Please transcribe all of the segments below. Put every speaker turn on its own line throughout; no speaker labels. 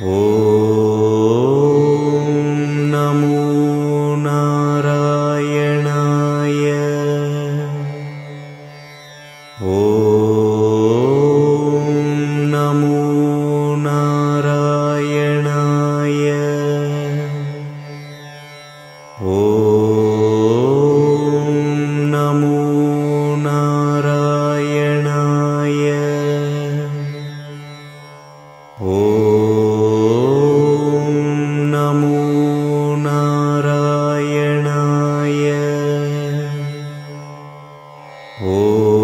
Oh. 哦。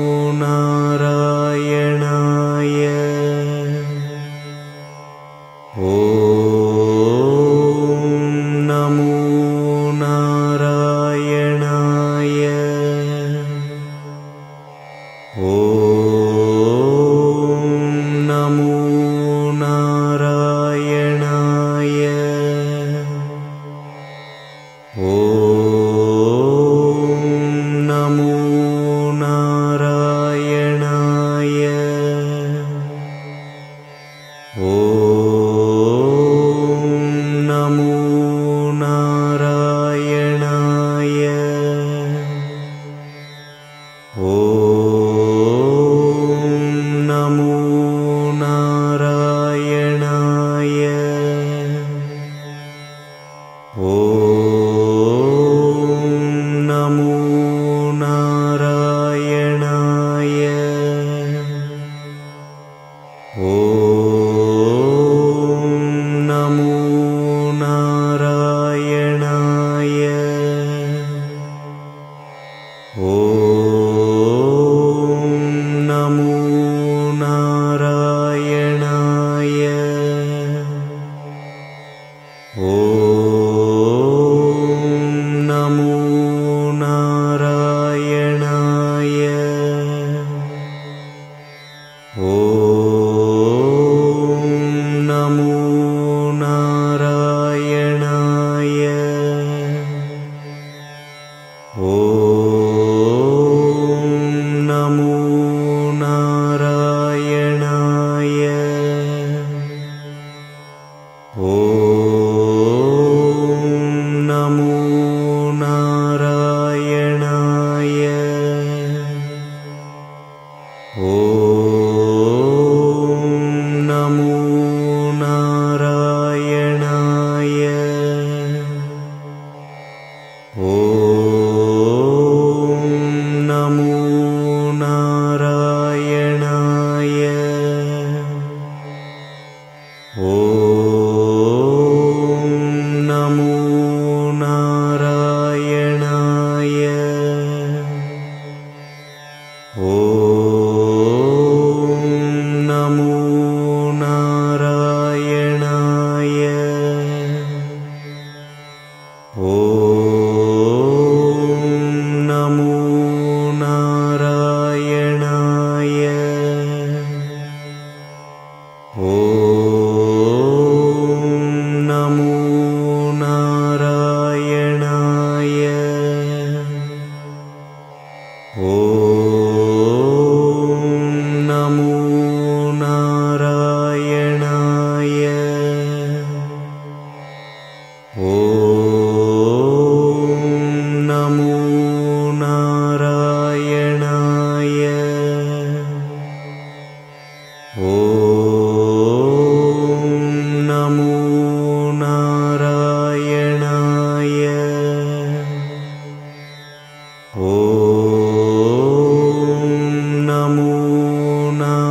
Karuna Oh. now.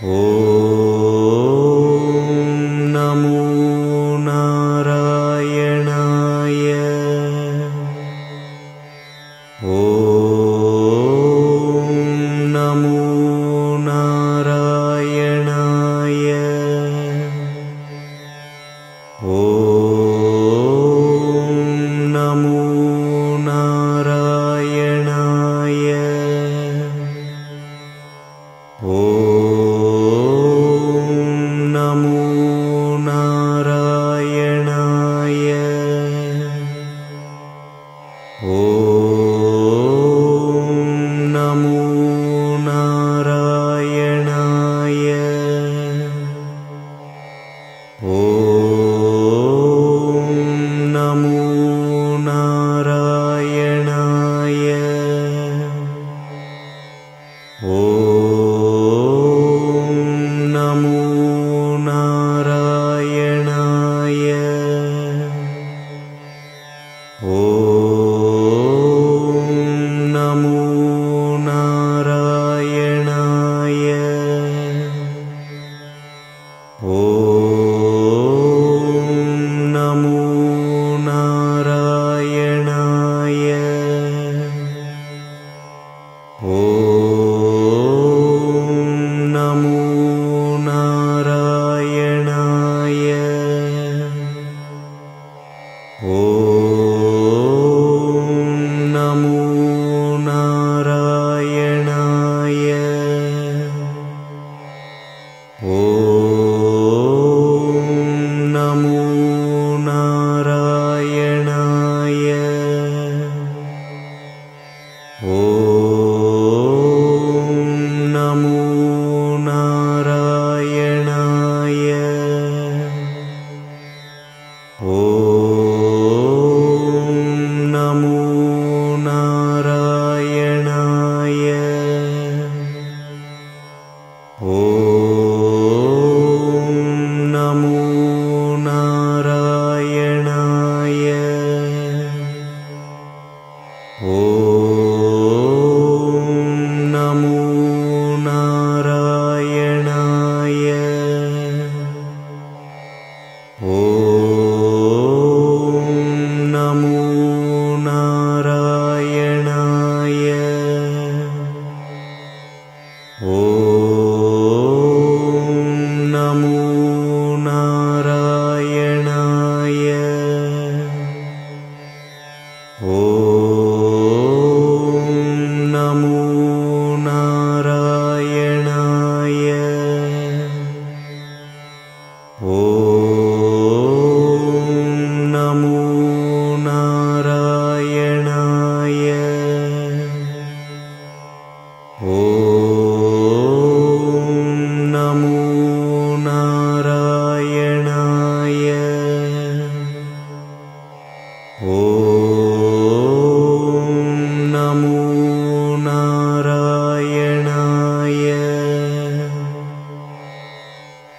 Oh.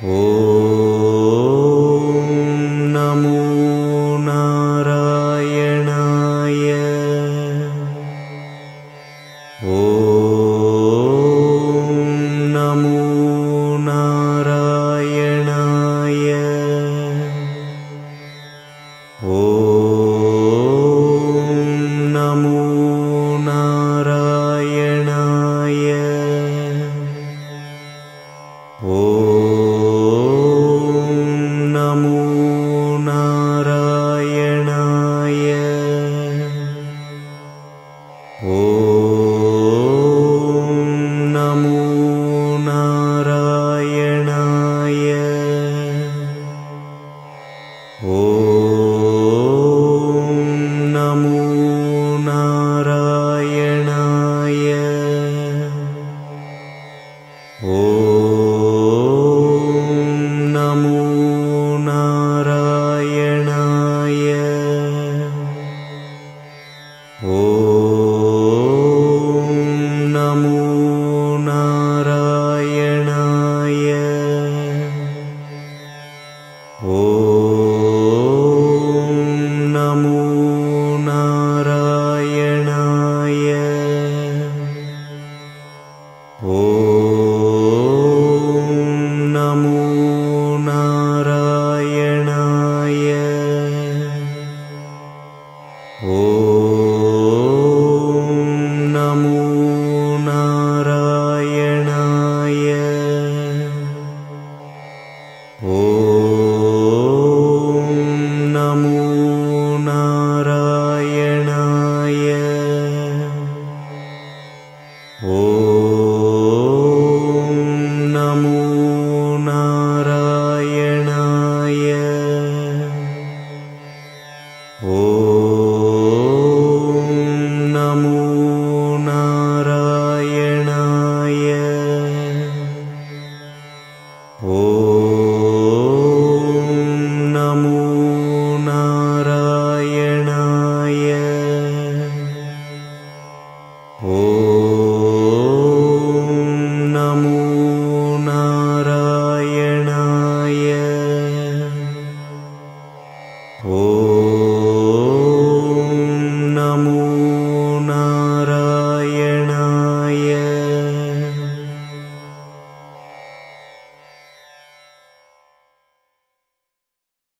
오.